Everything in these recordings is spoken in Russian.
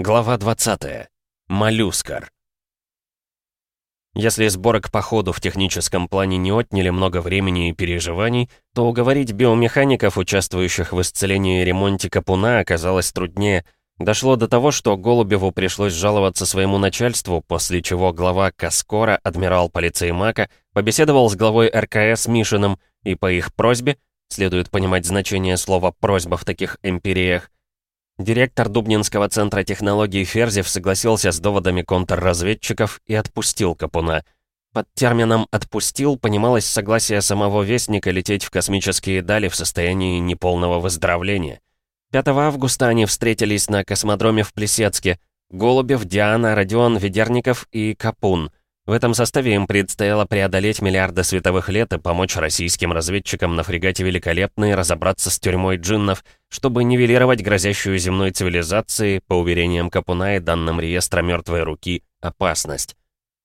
Глава 20. Моллюскар. Если сборок по ходу в техническом плане не отняли много времени и переживаний, то уговорить биомехаников, участвующих в исцелении и ремонте капуна, оказалось труднее. Дошло до того, что Голубеву пришлось жаловаться своему начальству, после чего глава Каскора, адмирал полиции Мака, побеседовал с главой РКС Мишиным, и по их просьбе, следует понимать значение слова «просьба» в таких империях, Директор Дубнинского центра технологий Ферзев согласился с доводами контрразведчиков и отпустил Капуна. Под термином «отпустил» понималось согласие самого Вестника лететь в космические дали в состоянии неполного выздоровления. 5 августа они встретились на космодроме в Плесецке. Голубев, Диана, Родион, Ведерников и Капун. В этом составе им предстояло преодолеть миллиарды световых лет и помочь российским разведчикам на фрегате «Великолепный» разобраться с тюрьмой джиннов, чтобы нивелировать грозящую земной цивилизации, по уверениям Капуна и данным реестра мертвой руки, опасность.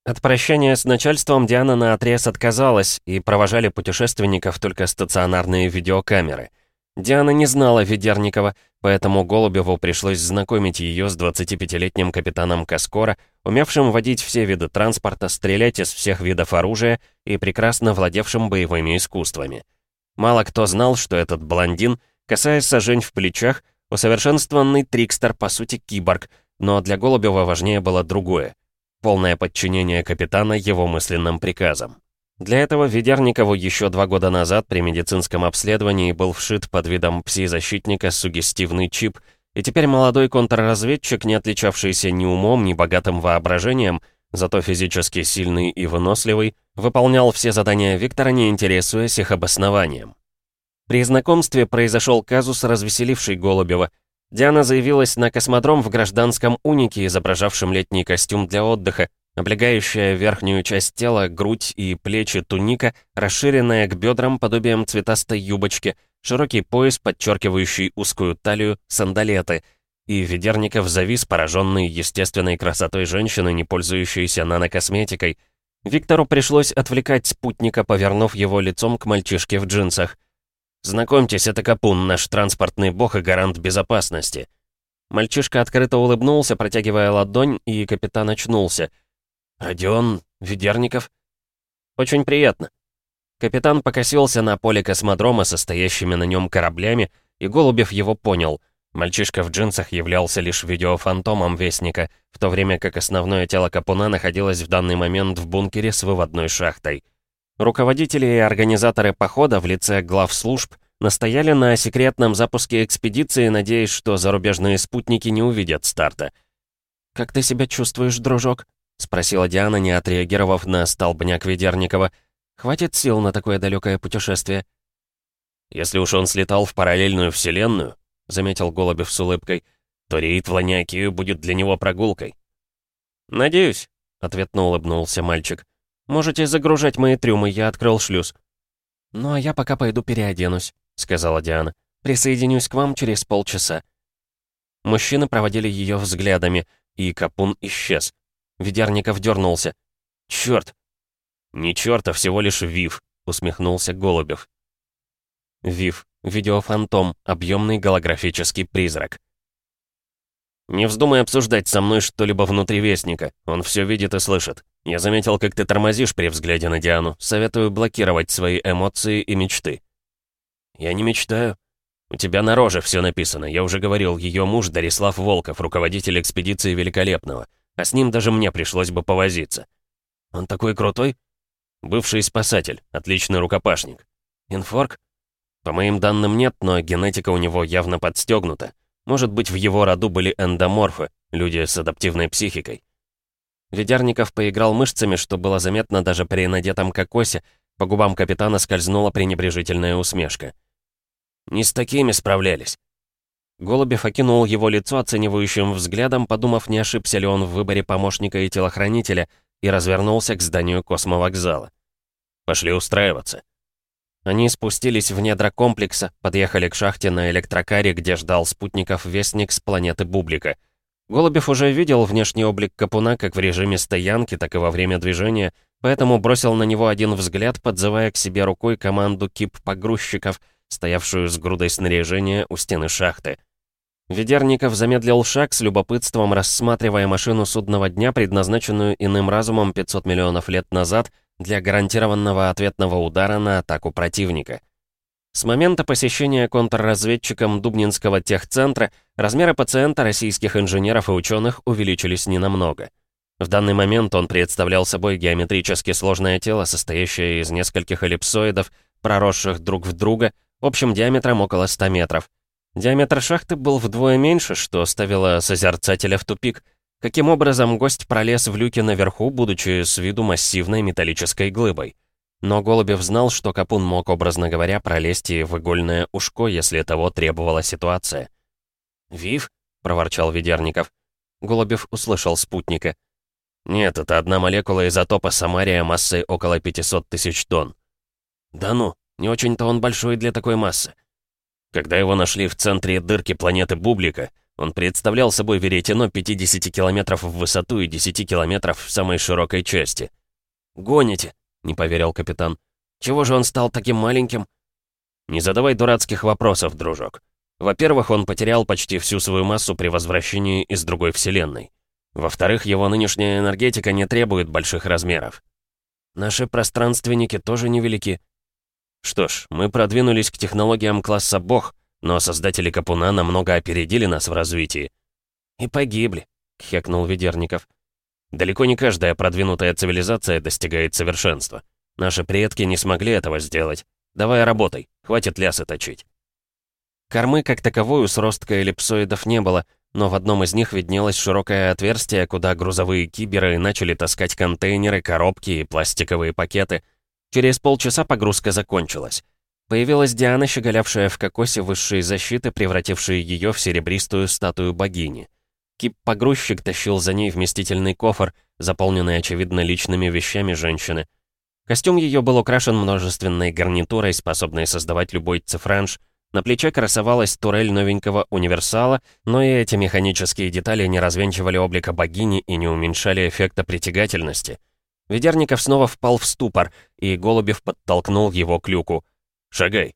От прощания с начальством Диана наотрез отказалась, и провожали путешественников только стационарные видеокамеры — Диана не знала Ведерникова, поэтому Голубеву пришлось знакомить ее с 25-летним капитаном Каскора, умевшим водить все виды транспорта, стрелять из всех видов оружия и прекрасно владевшим боевыми искусствами. Мало кто знал, что этот блондин, касаясь сажень в плечах, усовершенствованный трикстер, по сути, киборг, но для Голубева важнее было другое — полное подчинение капитана его мысленным приказам. Для этого Ведерникову еще два года назад при медицинском обследовании был вшит под видом пси-защитника сугестивный чип, и теперь молодой контрразведчик, не отличавшийся ни умом, ни богатым воображением, зато физически сильный и выносливый, выполнял все задания Виктора, не интересуясь их обоснованием. При знакомстве произошел казус, развеселивший Голубева. Диана заявилась на космодром в гражданском унике, изображавшем летний костюм для отдыха, Облегающая верхнюю часть тела, грудь и плечи туника, расширенная к бедрам подобием цветастой юбочки, широкий пояс, подчеркивающий узкую талию, сандалеты. И Ведерников завис, пораженный естественной красотой женщины, не пользующейся нанокосметикой. Виктору пришлось отвлекать спутника, повернув его лицом к мальчишке в джинсах. «Знакомьтесь, это Капун, наш транспортный бог и гарант безопасности». Мальчишка открыто улыбнулся, протягивая ладонь, и капитан очнулся — «Родион Ведерников?» «Очень приятно». Капитан покосился на поле космодрома, состоящими на нем кораблями, и Голубев его понял. Мальчишка в джинсах являлся лишь видеофантомом Вестника, в то время как основное тело Капуна находилось в данный момент в бункере с выводной шахтой. Руководители и организаторы похода в лице глав служб настояли на секретном запуске экспедиции, надеясь, что зарубежные спутники не увидят старта. «Как ты себя чувствуешь, дружок?» — спросила Диана, не отреагировав на столбняк Ведерникова. «Хватит сил на такое далекое путешествие?» «Если уж он слетал в параллельную вселенную», — заметил Голубев с улыбкой, «то рейд в Ланиакию будет для него прогулкой». «Надеюсь», — ответно улыбнулся мальчик. «Можете загружать мои трюмы, я открыл шлюз». «Ну а я пока пойду переоденусь», — сказала Диана. «Присоединюсь к вам через полчаса». Мужчины проводили ее взглядами, и Капун исчез. Ведерников дернулся. «Черт!» «Не черт, а всего лишь Вив», — усмехнулся Голубев. Вив. Видеофантом. Объемный голографический призрак. «Не вздумай обсуждать со мной что-либо внутри Вестника. Он все видит и слышит. Я заметил, как ты тормозишь при взгляде на Диану. Советую блокировать свои эмоции и мечты». «Я не мечтаю. У тебя на роже все написано. Я уже говорил, ее муж Дарислав Волков, руководитель экспедиции Великолепного. А с ним даже мне пришлось бы повозиться. Он такой крутой? Бывший спасатель, отличный рукопашник. Инфорк? По моим данным нет, но генетика у него явно подстегнута. Может быть, в его роду были эндоморфы, люди с адаптивной психикой. Ведерников поиграл мышцами, что было заметно даже при надетом кокосе, по губам капитана скользнула пренебрежительная усмешка. «Не с такими справлялись. Голубев окинул его лицо оценивающим взглядом, подумав, не ошибся ли он в выборе помощника и телохранителя, и развернулся к зданию космовокзала. «Пошли устраиваться». Они спустились в недра комплекса, подъехали к шахте на электрокаре, где ждал спутников Вестник с планеты Бублика. Голубев уже видел внешний облик Капуна как в режиме стоянки, так и во время движения, поэтому бросил на него один взгляд, подзывая к себе рукой команду кип-погрузчиков — стоявшую с грудой снаряжения у стены шахты. Ведерников замедлил шаг с любопытством, рассматривая машину судного дня, предназначенную иным разумом 500 миллионов лет назад для гарантированного ответного удара на атаку противника. С момента посещения контрразведчиком Дубнинского техцентра размеры пациента российских инженеров и ученых увеличились ненамного. В данный момент он представлял собой геометрически сложное тело, состоящее из нескольких эллипсоидов, проросших друг в друга, общим диаметром около 100 метров. Диаметр шахты был вдвое меньше, что ставило созерцателя в тупик. Каким образом гость пролез в люке наверху, будучи с виду массивной металлической глыбой? Но Голубев знал, что Капун мог, образно говоря, пролезть и в игольное ушко, если того требовала ситуация. «Вив?» — проворчал Ведерников. Голубев услышал спутника. «Нет, это одна молекула изотопа Самария массой около 500 тысяч тонн». «Да ну, не очень-то он большой для такой массы. Когда его нашли в центре дырки планеты Бублика, он представлял собой веретено 50 километров в высоту и 10 километров в самой широкой части. «Гоните!» — не поверил капитан. «Чего же он стал таким маленьким?» «Не задавай дурацких вопросов, дружок. Во-первых, он потерял почти всю свою массу при возвращении из другой вселенной. Во-вторых, его нынешняя энергетика не требует больших размеров. Наши пространственники тоже невелики», что ж, мы продвинулись к технологиям класса бог, но создатели Капуна намного опередили нас в развитии. «И погибли», — хекнул Ведерников. «Далеко не каждая продвинутая цивилизация достигает совершенства. Наши предки не смогли этого сделать. Давай работай, хватит лясы точить». Кормы как таковой у сростка эллипсоидов не было, но в одном из них виднелось широкое отверстие, куда грузовые киберы начали таскать контейнеры, коробки и пластиковые пакеты — Через полчаса погрузка закончилась. Появилась Диана, щеголявшая в кокосе высшей защиты, превратившей ее в серебристую статую богини. Кип-погрузчик тащил за ней вместительный кофр, заполненный, очевидно, личными вещами женщины. Костюм ее был украшен множественной гарнитурой, способной создавать любой цифранж. На плече красовалась турель новенького универсала, но и эти механические детали не развенчивали облика богини и не уменьшали эффекта притягательности — Ведерников снова впал в ступор, и Голубев подтолкнул его к люку. «Шагай!»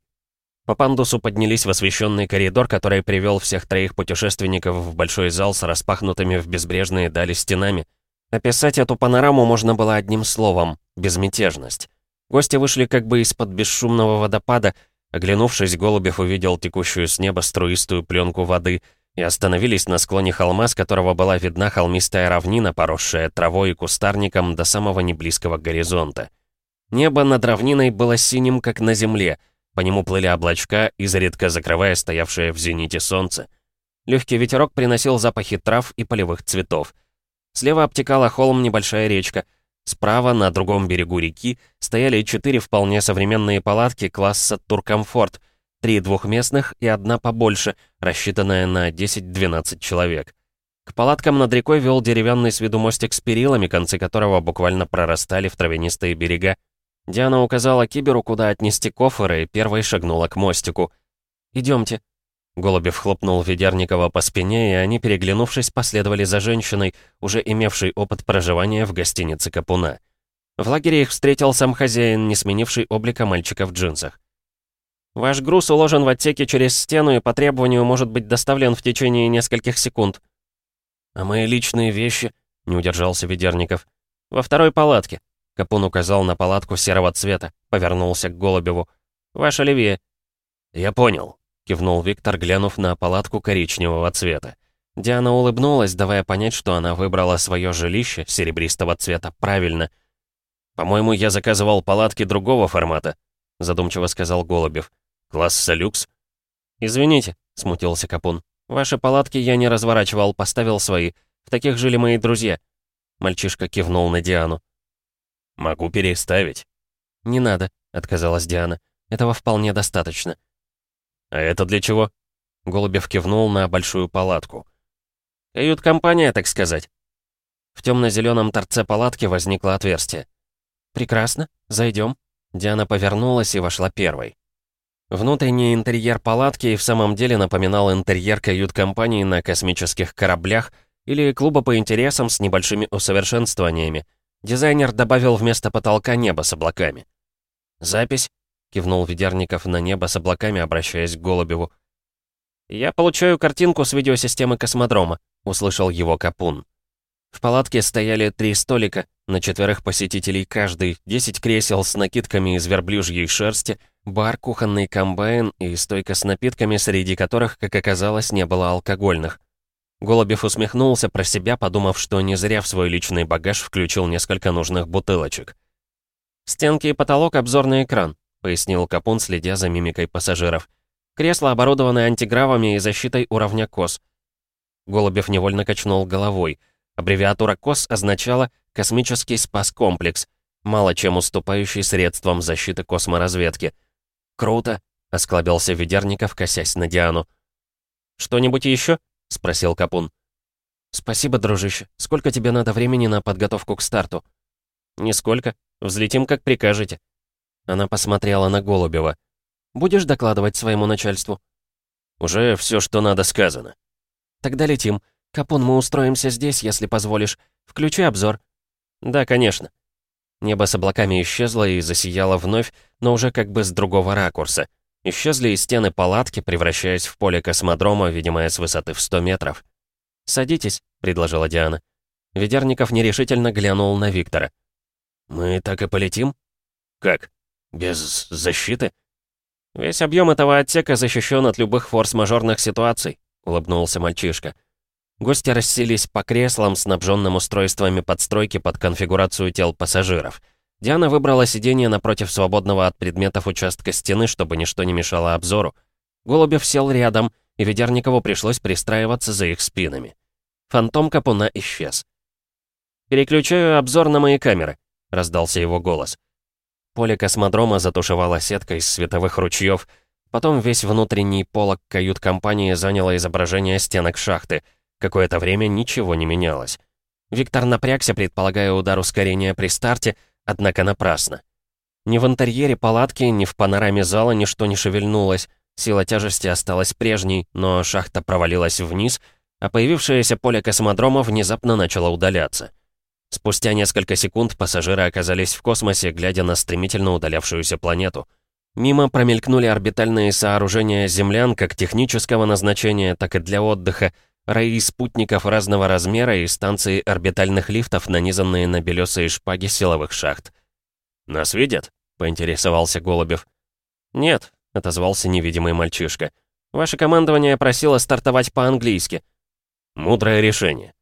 По пандусу поднялись в освещенный коридор, который привел всех троих путешественников в большой зал с распахнутыми в безбрежные дали стенами. Описать эту панораму можно было одним словом — безмятежность. Гости вышли как бы из-под бесшумного водопада. Оглянувшись, Голубев увидел текущую с неба струистую пленку воды — и остановились на склоне холма, с которого была видна холмистая равнина, поросшая травой и кустарником до самого неблизкого горизонта. Небо над равниной было синим, как на земле, по нему плыли облачка, изредка закрывая стоявшее в зените солнце. Легкий ветерок приносил запахи трав и полевых цветов. Слева обтекала холм небольшая речка. Справа, на другом берегу реки, стояли четыре вполне современные палатки класса «Туркомфорт», Три двухместных и одна побольше, рассчитанная на 10-12 человек. К палаткам над рекой вел деревянный с виду мостик с перилами, концы которого буквально прорастали в травянистые берега. Диана указала Киберу, куда отнести кофры, и первой шагнула к мостику. «Идемте». Голубев хлопнул Ведерникова по спине, и они, переглянувшись, последовали за женщиной, уже имевшей опыт проживания в гостинице Капуна. В лагере их встретил сам хозяин, не сменивший облика мальчика в джинсах. Ваш груз уложен в отсеке через стену и по требованию может быть доставлен в течение нескольких секунд». «А мои личные вещи?» — не удержался Ведерников. «Во второй палатке». Капун указал на палатку серого цвета, повернулся к Голубеву. «Ваш Оливье». «Я понял», — кивнул Виктор, глянув на палатку коричневого цвета. Диана улыбнулась, давая понять, что она выбрала свое жилище серебристого цвета правильно. «По-моему, я заказывал палатки другого формата», — задумчиво сказал Голубев. «Класса люкс?» «Извините», — смутился Капун. «Ваши палатки я не разворачивал, поставил свои. В таких жили мои друзья». Мальчишка кивнул на Диану. «Могу переставить». «Не надо», — отказалась Диана. «Этого вполне достаточно». «А это для чего?» Голубев кивнул на большую палатку. «Кают-компания, так сказать». В темно-зеленом торце палатки возникло отверстие. «Прекрасно, зайдем». Диана повернулась и вошла первой. Внутренний интерьер палатки и в самом деле напоминал интерьер кают-компании на космических кораблях или клуба по интересам с небольшими усовершенствованиями. Дизайнер добавил вместо потолка небо с облаками. «Запись?» — кивнул Ведерников на небо с облаками, обращаясь к Голубеву. «Я получаю картинку с видеосистемы космодрома», — услышал его Капун. В палатке стояли три столика, на четверых посетителей каждый, 10 кресел с накидками из верблюжьей шерсти, бар, кухонный комбайн и стойка с напитками, среди которых, как оказалось, не было алкогольных. Голубев усмехнулся про себя, подумав, что не зря в свой личный багаж включил несколько нужных бутылочек. «Стенки и потолок — обзорный экран», — пояснил Капун, следя за мимикой пассажиров. «Кресло оборудованы антигравами и защитой уровня КОС». Голубев невольно качнул головой. Аббревиатура КОС означала «Космический спас-комплекс», мало чем уступающий средствам защиты косморазведки. «Круто», — осклабился Ведерников, косясь на Диану. «Что-нибудь еще?» — спросил Капун. «Спасибо, дружище. Сколько тебе надо времени на подготовку к старту?» «Нисколько. Взлетим, как прикажете». Она посмотрела на Голубева. «Будешь докладывать своему начальству?» «Уже все, что надо, сказано». «Тогда летим. Капун, мы устроимся здесь, если позволишь. Включи обзор». «Да, конечно». Небо с облаками исчезло и засияло вновь, но уже как бы с другого ракурса. Исчезли и стены палатки, превращаясь в поле космодрома, видимое с высоты в 100 метров. «Садитесь», — предложила Диана. Ведерников нерешительно глянул на Виктора. «Мы так и полетим?» «Как? Без защиты?» «Весь объем этого отсека защищен от любых форс-мажорных ситуаций», — улыбнулся мальчишка. Гости расселись по креслам, снабженным устройствами подстройки под конфигурацию тел пассажиров — Диана выбрала сиденье напротив свободного от предметов участка стены, чтобы ничто не мешало обзору. Голубев сел рядом, и Ведерникову пришлось пристраиваться за их спинами. Фантом Капуна исчез. «Переключаю обзор на мои камеры», — раздался его голос. Поле космодрома затушевала сетка из световых ручьев. Потом весь внутренний полок кают-компании заняло изображение стенок шахты. Какое-то время ничего не менялось. Виктор напрягся, предполагая удар ускорения при старте, Однако напрасно. Ни в интерьере палатки, ни в панораме зала ничто не шевельнулось. Сила тяжести осталась прежней, но шахта провалилась вниз, а появившееся поле космодрома внезапно начало удаляться. Спустя несколько секунд пассажиры оказались в космосе, глядя на стремительно удалявшуюся планету. Мимо промелькнули орбитальные сооружения землян как технического назначения, так и для отдыха, Раи спутников разного размера и станции орбитальных лифтов, нанизанные на белесые шпаги силовых шахт. «Нас видят?» — поинтересовался Голубев. «Нет», — отозвался невидимый мальчишка. «Ваше командование просило стартовать по-английски». «Мудрое решение».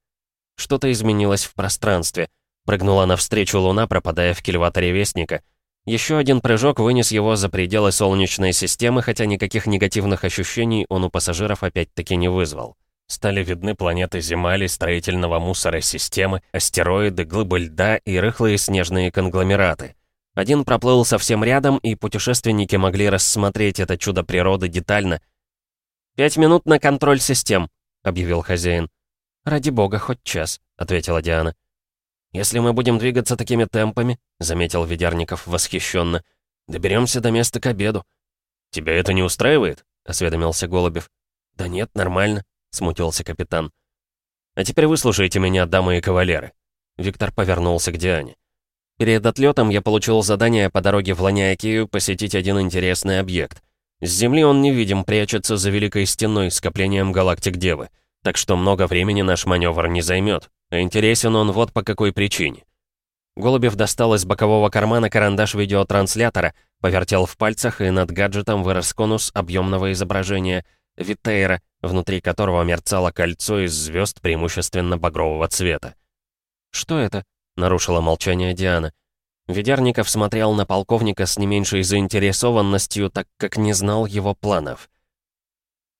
Что-то изменилось в пространстве. Прыгнула навстречу луна, пропадая в кильваторе Вестника. Еще один прыжок вынес его за пределы Солнечной системы, хотя никаких негативных ощущений он у пассажиров опять-таки не вызвал. Стали видны планеты Земали, строительного мусора системы, астероиды, глыбы льда и рыхлые снежные конгломераты. Один проплыл совсем рядом, и путешественники могли рассмотреть это чудо природы детально. «Пять минут на контроль систем», — объявил хозяин. «Ради бога, хоть час», — ответила Диана. «Если мы будем двигаться такими темпами», — заметил Ведерников восхищенно, — «доберемся до места к обеду». «Тебя это не устраивает?» — осведомился Голубев. «Да нет, нормально», смутился капитан. «А теперь выслушайте меня, дамы и кавалеры». Виктор повернулся к Диане. «Перед отлетом я получил задание по дороге в Ланиакию посетить один интересный объект. С Земли он невидим, прячется за Великой Стеной, скоплением галактик Девы. Так что много времени наш маневр не займет. Интересен он вот по какой причине». Голубев достал из бокового кармана карандаш видеотранслятора, повертел в пальцах, и над гаджетом вырос конус объемного изображения — Витейра, внутри которого мерцало кольцо из звезд преимущественно багрового цвета. «Что это?» — нарушила молчание Диана. Ведерников смотрел на полковника с не меньшей заинтересованностью, так как не знал его планов.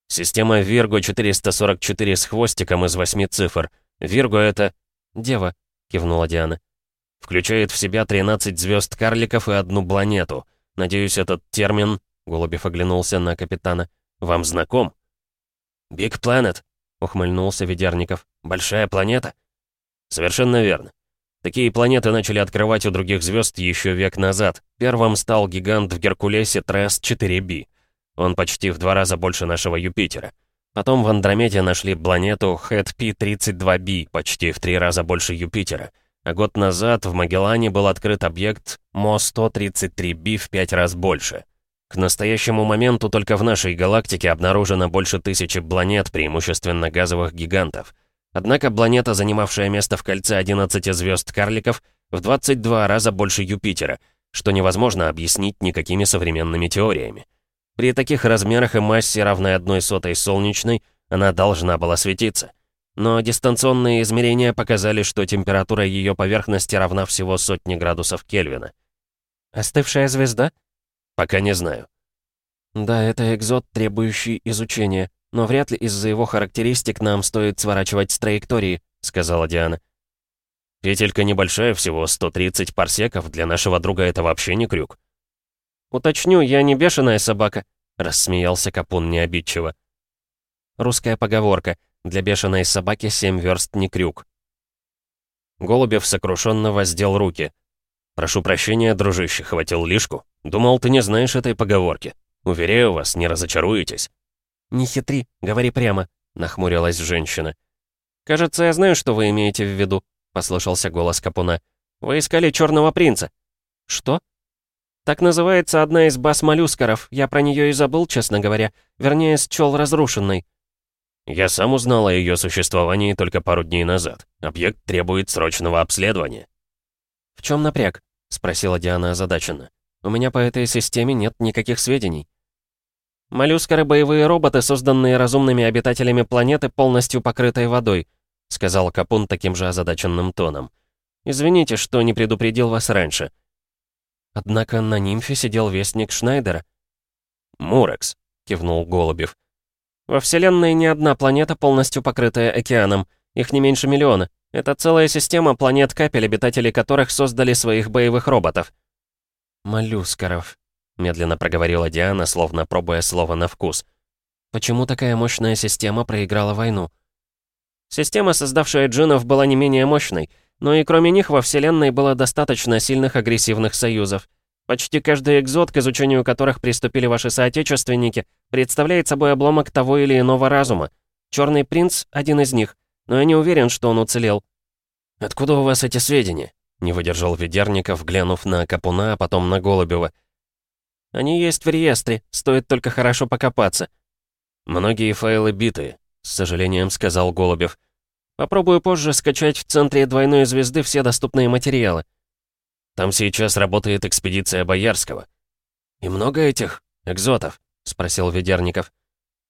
«Система Вирго-444 с хвостиком из восьми цифр. Вирго — это...» «Дева», — кивнула Диана. «Включает в себя 13 звезд карликов и одну планету. Надеюсь, этот термин...» — Голубев оглянулся на капитана. «Вам знаком?» «Биг Planet», — ухмыльнулся Ведерников. «Большая планета?» «Совершенно верно. Такие планеты начали открывать у других звезд еще век назад. Первым стал гигант в Геркулесе Трес 4b. Он почти в два раза больше нашего Юпитера. Потом в Андромеде нашли планету HET-P32b, почти в три раза больше Юпитера. А год назад в Магеллане был открыт объект МО-133b в пять раз больше. К настоящему моменту только в нашей галактике обнаружено больше тысячи планет, преимущественно газовых гигантов. Однако планета, занимавшая место в кольце 11 звезд карликов, в 22 раза больше Юпитера, что невозможно объяснить никакими современными теориями. При таких размерах и массе, равной одной сотой солнечной, она должна была светиться. Но дистанционные измерения показали, что температура ее поверхности равна всего сотне градусов Кельвина. «Остывшая звезда?» «Пока не знаю». «Да, это экзот, требующий изучения, но вряд ли из-за его характеристик нам стоит сворачивать с траектории», — сказала Диана. «Петелька небольшая, всего 130 парсеков, для нашего друга это вообще не крюк». «Уточню, я не бешеная собака», — рассмеялся Капун необидчиво. Русская поговорка «Для бешеной собаки семь верст не крюк». Голубев сокрушенно воздел руки. «Прошу прощения, дружище, хватил лишку. Думал, ты не знаешь этой поговорки. Уверяю вас, не разочаруетесь». «Не хитри, говори прямо», — нахмурилась женщина. «Кажется, я знаю, что вы имеете в виду», — послышался голос Капуна. «Вы искали черного принца». «Что?» «Так называется одна из баз моллюскаров. Я про нее и забыл, честно говоря. Вернее, счел разрушенной». Я сам узнал о ее существовании только пару дней назад. Объект требует срочного обследования. «В чем напряг?» — спросила Диана озадаченно. «У меня по этой системе нет никаких сведений». «Моллюскары — боевые роботы, созданные разумными обитателями планеты, полностью покрытой водой», — сказал Капун таким же озадаченным тоном. «Извините, что не предупредил вас раньше». Однако на нимфе сидел вестник Шнайдера. «Мурекс», — кивнул Голубев. Во Вселенной не одна планета, полностью покрытая океаном. Их не меньше миллиона. Это целая система планет-капель, обитатели которых создали своих боевых роботов. «Моллюскаров», — медленно проговорила Диана, словно пробуя слово на вкус. «Почему такая мощная система проиграла войну?» Система, создавшая джинов, была не менее мощной, но и кроме них во Вселенной было достаточно сильных агрессивных союзов. Почти каждый экзот, к изучению которых приступили ваши соотечественники, представляет собой обломок того или иного разума. Черный принц — один из них, но я не уверен, что он уцелел. «Откуда у вас эти сведения?» — не выдержал Ведерников, глянув на Капуна, а потом на Голубева. «Они есть в реестре, стоит только хорошо покопаться». «Многие файлы биты», — с сожалением сказал Голубев. «Попробую позже скачать в центре двойной звезды все доступные материалы». Там сейчас работает экспедиция Боярского». «И много этих экзотов?» — спросил Ведерников.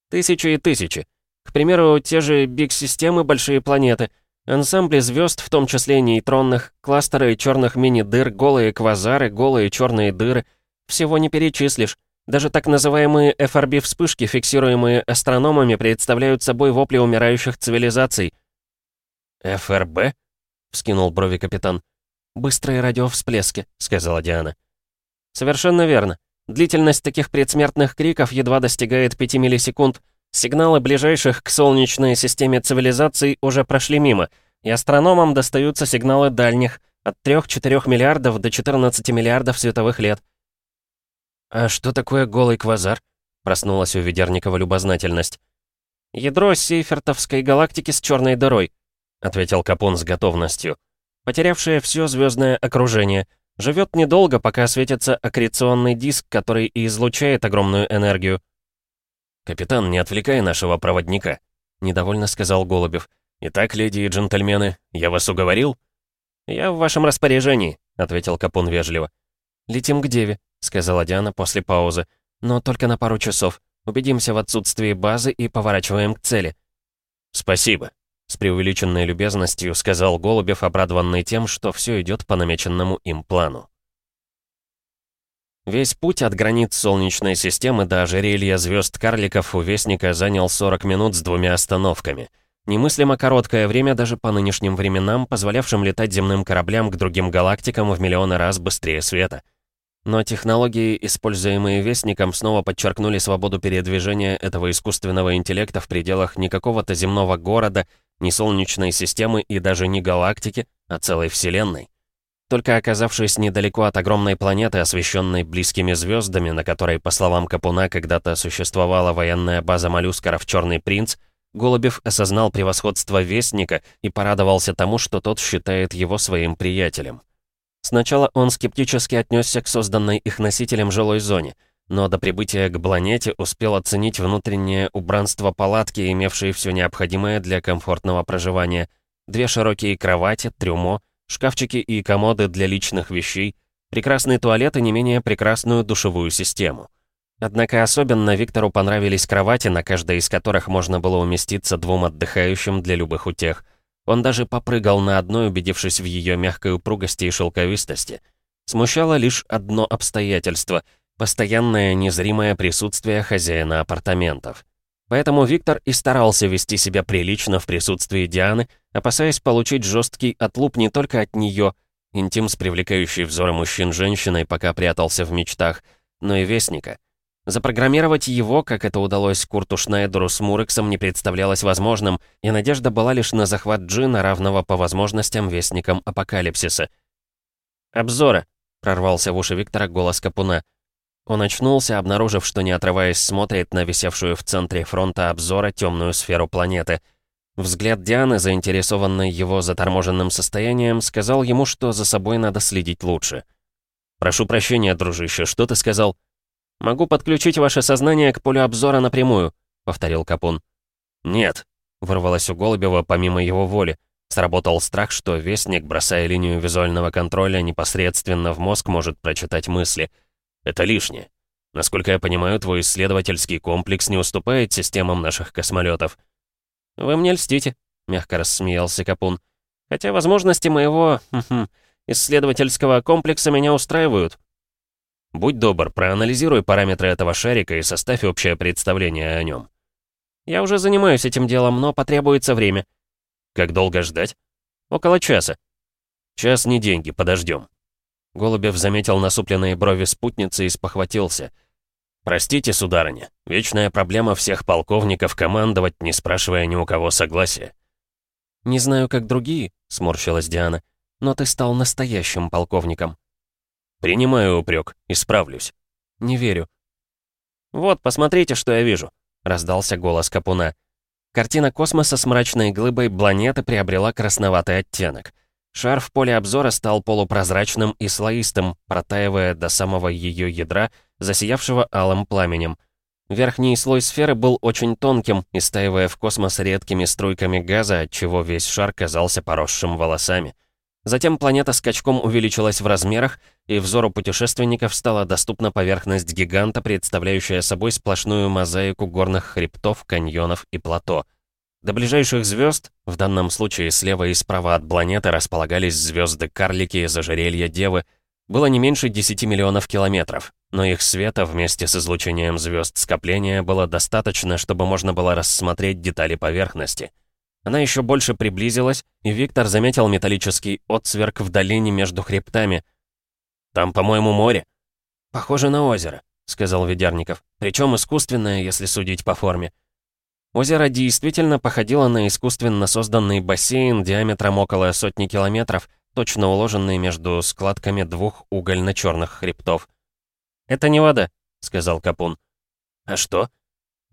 «Тысячи и тысячи. К примеру, те же биг-системы «Большие планеты», ансамбли звезд, в том числе нейтронных, кластеры черных мини-дыр, голые квазары, голые черные дыры. Всего не перечислишь. Даже так называемые FRB-вспышки, фиксируемые астрономами, представляют собой вопли умирающих цивилизаций. «ФРБ?» — вскинул брови капитан. «Быстрые радиовсплески», — сказала Диана. «Совершенно верно. Длительность таких предсмертных криков едва достигает 5 миллисекунд. Сигналы ближайших к Солнечной системе цивилизаций уже прошли мимо, и астрономам достаются сигналы дальних, от 3-4 миллиардов до 14 миллиардов световых лет». «А что такое голый квазар?» — проснулась у Ведерникова любознательность. «Ядро сейфертовской галактики с черной дырой», — ответил Капон с готовностью потерявшая все звездное окружение. Живет недолго, пока светится аккреционный диск, который и излучает огромную энергию. «Капитан, не отвлекай нашего проводника», — недовольно сказал Голубев. «Итак, леди и джентльмены, я вас уговорил?» «Я в вашем распоряжении», — ответил Капун вежливо. «Летим к Деве», — сказала Диана после паузы. «Но только на пару часов. Убедимся в отсутствии базы и поворачиваем к цели». «Спасибо», с преувеличенной любезностью сказал Голубев, обрадованный тем, что все идет по намеченному им плану. Весь путь от границ Солнечной системы до ожерелья звезд карликов у Вестника занял 40 минут с двумя остановками. Немыслимо короткое время даже по нынешним временам, позволявшим летать земным кораблям к другим галактикам в миллионы раз быстрее света. Но технологии, используемые Вестником, снова подчеркнули свободу передвижения этого искусственного интеллекта в пределах не какого-то земного города, ни Солнечной системы и даже не галактики, а целой Вселенной. Только оказавшись недалеко от огромной планеты, освещенной близкими звездами, на которой, по словам Капуна, когда-то существовала военная база моллюскаров «Черный принц», Голубев осознал превосходство Вестника и порадовался тому, что тот считает его своим приятелем. Сначала он скептически отнесся к созданной их носителям жилой зоне. но до прибытия к планете успел оценить внутреннее убранство палатки, имевшей все необходимое для комфортного проживания. Две широкие кровати, трюмо, шкафчики и комоды для личных вещей, прекрасный туалет и не менее прекрасную душевую систему. Однако особенно Виктору понравились кровати, на каждой из которых можно было уместиться двум отдыхающим для любых утех. Он даже попрыгал на одной, убедившись в ее мягкой упругости и шелковистости. Смущало лишь одно обстоятельство — постоянное незримое присутствие хозяина апартаментов. Поэтому Виктор и старался вести себя прилично в присутствии Дианы, опасаясь получить жесткий отлуп не только от нее, интим с привлекающей взоры мужчин женщиной, пока прятался в мечтах, но и Вестника. Запрограммировать его, как это удалось Курту Шнайдеру с Мурексом, не представлялось возможным, и надежда была лишь на захват Джина, равного по возможностям Вестникам Апокалипсиса. «Обзора!» — прорвался в уши Виктора голос Капуна. Он очнулся, обнаружив, что не отрываясь смотрит на висевшую в центре фронта обзора темную сферу планеты. Взгляд Дианы, заинтересованный его заторможенным состоянием, сказал ему, что за собой надо следить лучше. «Прошу прощения, дружище, что ты сказал?» «Могу подключить ваше сознание к полю обзора напрямую», — повторил Капун. «Нет», — вырвалось у Голубева помимо его воли. Сработал страх, что Вестник, бросая линию визуального контроля непосредственно в мозг, может прочитать мысли. «Это лишнее. Насколько я понимаю, твой исследовательский комплекс не уступает системам наших космолетов. «Вы мне льстите», — мягко рассмеялся Капун. «Хотя возможности моего исследовательского комплекса меня устраивают. Будь добр, проанализируй параметры этого шарика и составь общее представление о нем. Я уже занимаюсь этим делом, но потребуется время. Как долго ждать? Около часа. Час не деньги, подождем. Голубев заметил насупленные брови спутницы и спохватился. «Простите, сударыня, вечная проблема всех полковников командовать, не спрашивая ни у кого согласия». «Не знаю, как другие», — сморщилась Диана, «но ты стал настоящим полковником». «Принимаю упрек, исправлюсь». «Не верю». «Вот, посмотрите, что я вижу», — раздался голос Капуна. Картина космоса с мрачной глыбой планеты приобрела красноватый оттенок. Шар в поле обзора стал полупрозрачным и слоистым, протаивая до самого ее ядра, засиявшего алым пламенем. Верхний слой сферы был очень тонким, истаивая в космос редкими струйками газа, отчего весь шар казался поросшим волосами. Затем планета скачком увеличилась в размерах, и взору путешественников стала доступна поверхность гиганта, представляющая собой сплошную мозаику горных хребтов, каньонов и плато. До ближайших звезд, в данном случае слева и справа от планеты, располагались звезды-карлики из ожерелья Девы, было не меньше 10 миллионов километров, но их света вместе с излучением звезд скопления было достаточно, чтобы можно было рассмотреть детали поверхности. Она еще больше приблизилась, и Виктор заметил металлический отсверк в долине между хребтами. «Там, по-моему, море». «Похоже на озеро», — сказал Ведерников. «Причем искусственное, если судить по форме». Озеро действительно походило на искусственно созданный бассейн диаметром около сотни километров, точно уложенный между складками двух угольно-черных хребтов. «Это не вода», — сказал Капун. «А что?»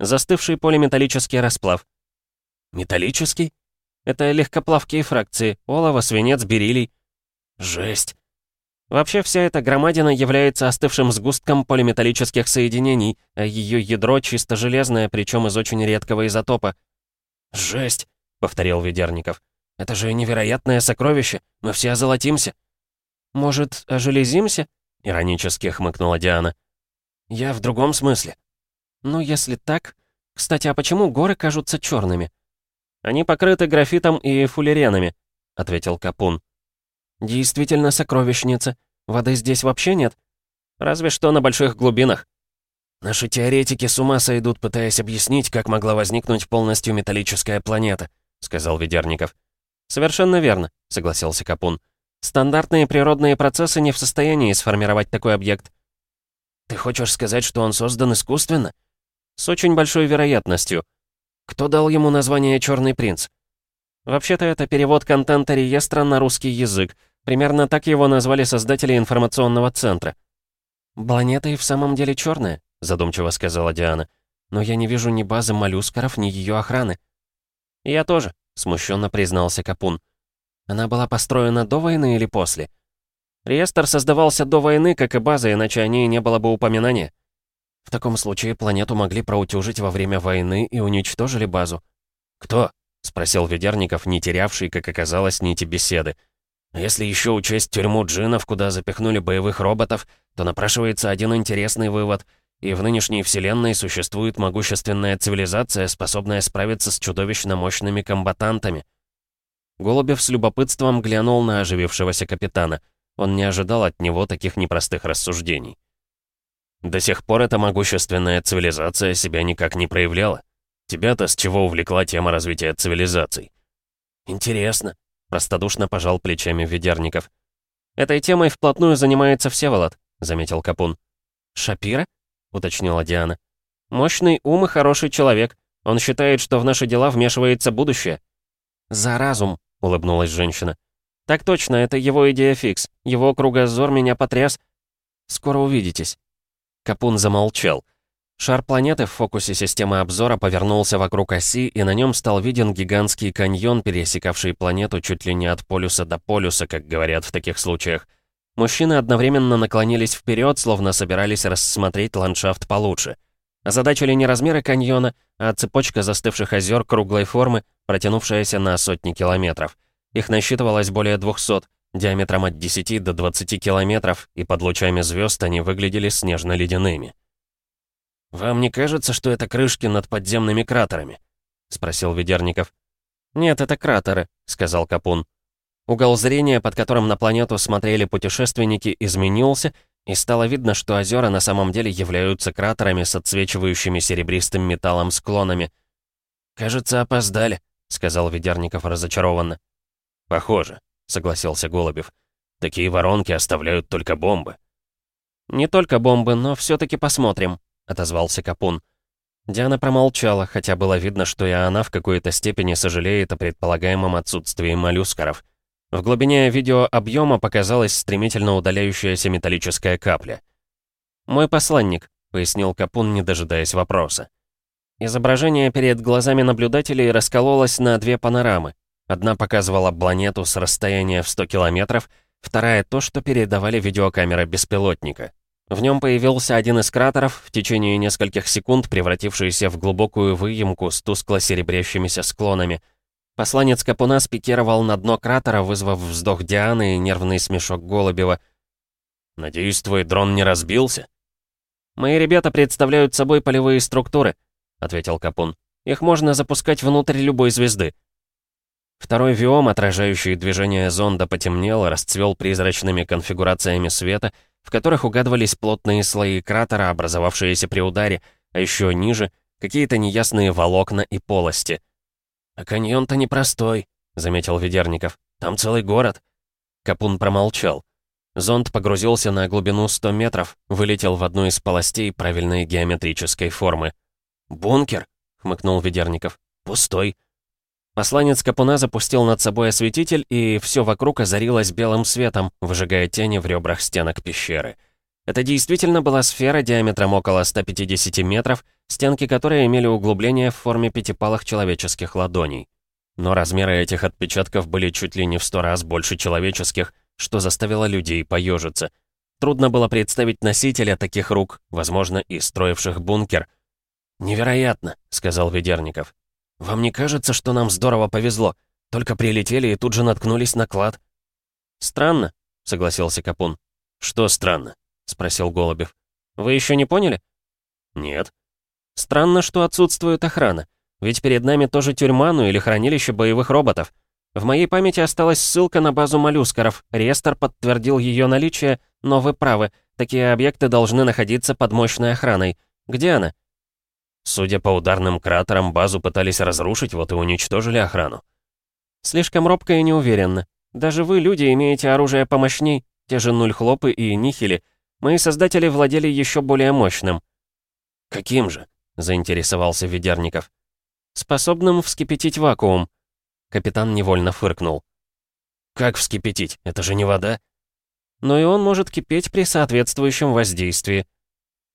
«Застывший полиметаллический расплав. Металлический? Это легкоплавкие фракции. Олово, свинец, бериллий. Жесть. Вообще вся эта громадина является остывшим сгустком полиметаллических соединений, а ее ядро чисто железное, причем из очень редкого изотопа. «Жесть!» — повторил Ведерников. «Это же невероятное сокровище! Мы все озолотимся!» «Может, ожелезимся?» — иронически хмыкнула Диана. «Я в другом смысле». «Ну, если так... Кстати, а почему горы кажутся черными?» «Они покрыты графитом и фуллеренами», — ответил Капун. «Действительно сокровищница. Воды здесь вообще нет? Разве что на больших глубинах». «Наши теоретики с ума сойдут, пытаясь объяснить, как могла возникнуть полностью металлическая планета», — сказал Ведерников. «Совершенно верно», — согласился Капун. «Стандартные природные процессы не в состоянии сформировать такой объект». «Ты хочешь сказать, что он создан искусственно?» «С очень большой вероятностью. Кто дал ему название «Черный принц»? Вообще-то это перевод контента реестра на русский язык. Примерно так его назвали создатели информационного центра. «Планета и в самом деле черная», — задумчиво сказала Диана. «Но я не вижу ни базы моллюскеров, ни ее охраны». «Я тоже», — смущенно признался Капун. «Она была построена до войны или после?» «Реестр создавался до войны, как и база, иначе о ней не было бы упоминания». В таком случае планету могли проутюжить во время войны и уничтожили базу. «Кто?» — спросил Ведерников, не терявший, как оказалось, нити беседы. «А если еще учесть тюрьму джинов, куда запихнули боевых роботов, то напрашивается один интересный вывод. И в нынешней вселенной существует могущественная цивилизация, способная справиться с чудовищно мощными комбатантами». Голубев с любопытством глянул на оживившегося капитана. Он не ожидал от него таких непростых рассуждений. «До сих пор эта могущественная цивилизация себя никак не проявляла. Тебя-то с чего увлекла тема развития цивилизаций?» «Интересно», — простодушно пожал плечами Ведерников. «Этой темой вплотную занимается Всеволод», — заметил Капун. «Шапира?» — уточнила Диана. «Мощный ум и хороший человек. Он считает, что в наши дела вмешивается будущее». «За разум», — улыбнулась женщина. «Так точно, это его идея фикс. Его кругозор меня потряс. Скоро увидитесь». Капун замолчал. Шар планеты в фокусе системы обзора повернулся вокруг оси, и на нем стал виден гигантский каньон, пересекавший планету чуть ли не от полюса до полюса, как говорят в таких случаях. Мужчины одновременно наклонились вперед, словно собирались рассмотреть ландшафт получше. Озадачили не размеры каньона, а цепочка застывших озер круглой формы, протянувшаяся на сотни километров. Их насчитывалось более 200, диаметром от 10 до 20 километров, и под лучами звезд они выглядели снежно-ледяными. «Вам не кажется, что это крышки над подземными кратерами?» — спросил Ведерников. «Нет, это кратеры», — сказал Капун. Угол зрения, под которым на планету смотрели путешественники, изменился, и стало видно, что озера на самом деле являются кратерами с отсвечивающими серебристым металлом склонами. «Кажется, опоздали», — сказал Ведерников разочарованно. «Похоже», — согласился Голубев. «Такие воронки оставляют только бомбы». «Не только бомбы, но все таки посмотрим», — отозвался Капун. Диана промолчала, хотя было видно, что и она в какой-то степени сожалеет о предполагаемом отсутствии моллюскаров. В глубине видеообъема показалась стремительно удаляющаяся металлическая капля. «Мой посланник», — пояснил Капун, не дожидаясь вопроса. Изображение перед глазами наблюдателей раскололось на две панорамы. Одна показывала планету с расстояния в 100 километров, вторая — то, что передавали видеокамеры беспилотника. В нем появился один из кратеров, в течение нескольких секунд превратившийся в глубокую выемку с тускло серебрящимися склонами. Посланец Капуна спикировал на дно кратера, вызвав вздох Дианы и нервный смешок Голубева. «Надеюсь, твой дрон не разбился?» «Мои ребята представляют собой полевые структуры», — ответил Капун. «Их можно запускать внутрь любой звезды». Второй виом, отражающий движение зонда, потемнел расцвел призрачными конфигурациями света — в которых угадывались плотные слои кратера, образовавшиеся при ударе, а еще ниже — какие-то неясные волокна и полости. «А каньон-то непростой», — заметил Ведерников. «Там целый город». Капун промолчал. Зонд погрузился на глубину 100 метров, вылетел в одну из полостей правильной геометрической формы. «Бункер?» — хмыкнул Ведерников. «Пустой». Посланец Капуна запустил над собой осветитель, и все вокруг озарилось белым светом, выжигая тени в ребрах стенок пещеры. Это действительно была сфера диаметром около 150 метров, стенки которой имели углубление в форме пятипалых человеческих ладоней. Но размеры этих отпечатков были чуть ли не в сто раз больше человеческих, что заставило людей поежиться. Трудно было представить носителя таких рук, возможно, и строивших бункер. «Невероятно», — сказал Ведерников. «Вам не кажется, что нам здорово повезло? Только прилетели и тут же наткнулись на клад». «Странно», — согласился Капун. «Что странно?» — спросил Голубев. «Вы еще не поняли?» «Нет». «Странно, что отсутствует охрана. Ведь перед нами тоже тюрьма, ну или хранилище боевых роботов. В моей памяти осталась ссылка на базу моллюскаров. Реестр подтвердил ее наличие, но вы правы, такие объекты должны находиться под мощной охраной. Где она?» Судя по ударным кратерам, базу пытались разрушить, вот и уничтожили охрану. Слишком робко и неуверенно. Даже вы, люди, имеете оружие помощней, те же нульхлопы и нихили. Мои создатели владели еще более мощным. «Каким же?» — заинтересовался Ведерников. «Способным вскипятить вакуум». Капитан невольно фыркнул. «Как вскипятить? Это же не вода?» «Но и он может кипеть при соответствующем воздействии».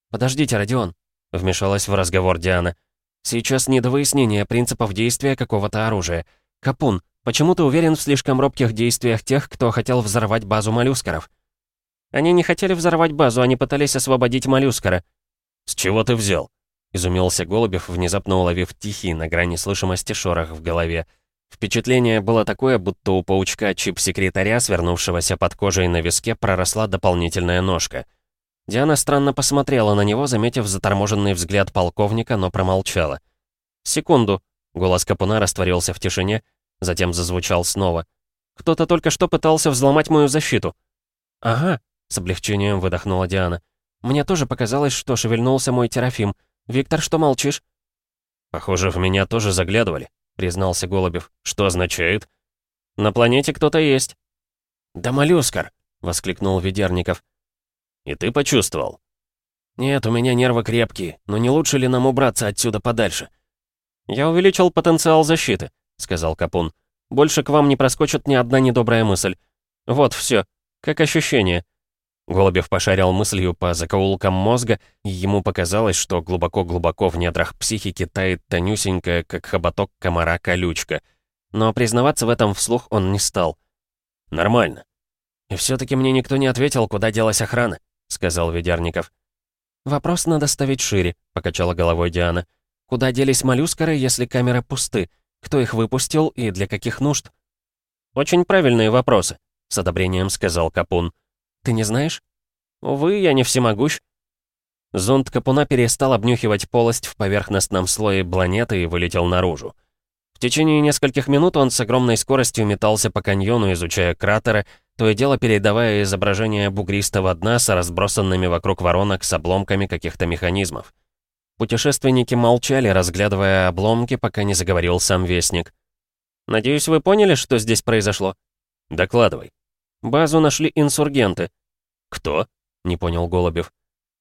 «Подождите, Родион», — вмешалась в разговор Диана. «Сейчас не до выяснения принципов действия какого-то оружия. Капун, почему ты уверен в слишком робких действиях тех, кто хотел взорвать базу моллюскаров?» «Они не хотели взорвать базу, они пытались освободить моллюскара». «С чего ты взял?» — изумился Голубев, внезапно уловив тихий, на грани слышимости шорох в голове. Впечатление было такое, будто у паучка чип-секретаря, свернувшегося под кожей на виске, проросла дополнительная ножка. Диана странно посмотрела на него, заметив заторможенный взгляд полковника, но промолчала. «Секунду», — голос Капуна растворился в тишине, затем зазвучал снова. «Кто-то только что пытался взломать мою защиту». «Ага», — с облегчением выдохнула Диана. «Мне тоже показалось, что шевельнулся мой терафим. Виктор, что молчишь?» «Похоже, в меня тоже заглядывали», признался Голубев. «Что означает?» «На планете кто-то есть». «Да моллюскар!» — воскликнул Ведерников. «И ты почувствовал?» «Нет, у меня нервы крепкие, но не лучше ли нам убраться отсюда подальше?» «Я увеличил потенциал защиты», — сказал Капун. «Больше к вам не проскочит ни одна недобрая мысль. Вот, все. Как ощущение?» Голубев пошарил мыслью по закоулкам мозга, и ему показалось, что глубоко-глубоко в недрах психики тает тонюсенькая, как хоботок комара, колючка. Но признаваться в этом вслух он не стал. «Нормально». «И все-таки мне никто не ответил, куда делась охрана», — сказал Ведерников. «Вопрос надо ставить шире», — покачала головой Диана. «Куда делись моллюскары, если камеры пусты? Кто их выпустил и для каких нужд?» «Очень правильные вопросы», — с одобрением сказал Капун. Ты не знаешь? Увы, я не всемогущ. Зонд Капуна перестал обнюхивать полость в поверхностном слое планеты и вылетел наружу. В течение нескольких минут он с огромной скоростью метался по каньону, изучая кратеры, то и дело передавая изображение бугристого дна с разбросанными вокруг воронок с обломками каких-то механизмов. Путешественники молчали, разглядывая обломки, пока не заговорил сам Вестник. «Надеюсь, вы поняли, что здесь произошло?» «Докладывай». Базу нашли инсургенты. Кто? Не понял Голубев.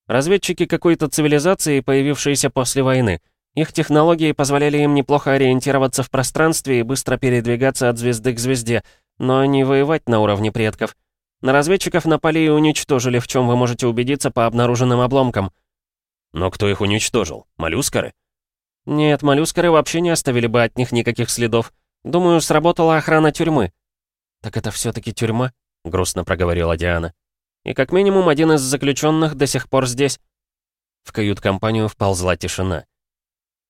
Разведчики какой-то цивилизации, появившиеся после войны. Их технологии позволяли им неплохо ориентироваться в пространстве и быстро передвигаться от звезды к звезде, но не воевать на уровне предков. На разведчиков напали и уничтожили, в чем вы можете убедиться по обнаруженным обломкам. Но кто их уничтожил? Моллюскары? Нет, моллюскары вообще не оставили бы от них никаких следов. Думаю, сработала охрана тюрьмы. Так это все таки тюрьма? грустно проговорила Диана. «И как минимум один из заключенных до сих пор здесь». В кают-компанию вползла тишина.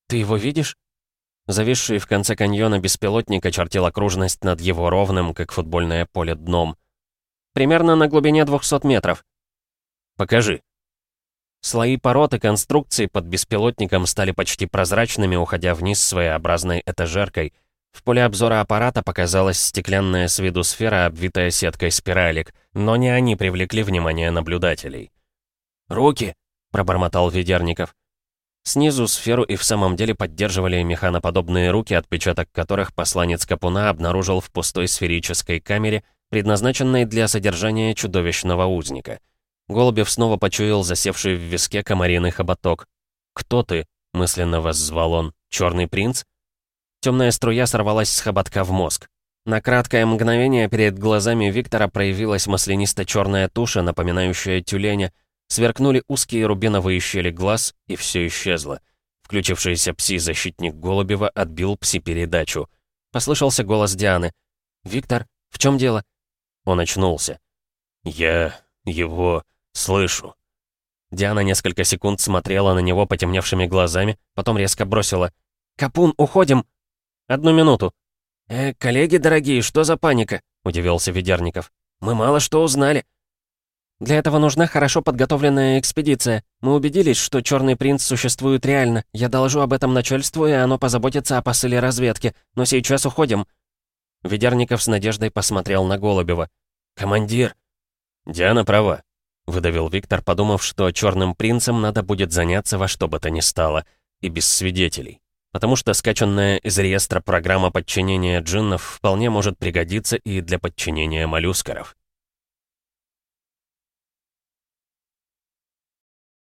«Ты его видишь?» Зависший в конце каньона беспилотник очертил окружность над его ровным, как футбольное поле, дном. «Примерно на глубине 200 метров». «Покажи». Слои пород и конструкций под беспилотником стали почти прозрачными, уходя вниз своеобразной этажеркой — в поле обзора аппарата показалась стеклянная с виду сфера, обвитая сеткой спиралек, но не они привлекли внимание наблюдателей. «Руки!» — пробормотал Ведерников. Снизу сферу и в самом деле поддерживали механоподобные руки, отпечаток которых посланец Капуна обнаружил в пустой сферической камере, предназначенной для содержания чудовищного узника. Голубев снова почуял засевший в виске комариный хоботок. «Кто ты?» — мысленно воззвал он. «Черный принц?» Темная струя сорвалась с хоботка в мозг. На краткое мгновение перед глазами Виктора проявилась маслянисто-черная туша, напоминающая тюленя. Сверкнули узкие рубиновые щели глаз, и все исчезло. Включившийся пси-защитник Голубева отбил пси-передачу. Послышался голос Дианы. «Виктор, в чем дело?» Он очнулся. «Я его слышу». Диана несколько секунд смотрела на него потемневшими глазами, потом резко бросила. «Капун, уходим!» «Одну минуту». «Э, коллеги дорогие, что за паника?» — удивился Ведерников. «Мы мало что узнали». «Для этого нужна хорошо подготовленная экспедиция. Мы убедились, что Черный принц существует реально. Я доложу об этом начальству, и оно позаботится о посыле разведки. Но сейчас уходим». Ведерников с надеждой посмотрел на Голубева. «Командир!» «Диана права», — выдавил Виктор, подумав, что Черным принцем надо будет заняться во что бы то ни стало. И без свидетелей потому что скачанная из реестра программа подчинения джиннов вполне может пригодиться и для подчинения моллюскаров.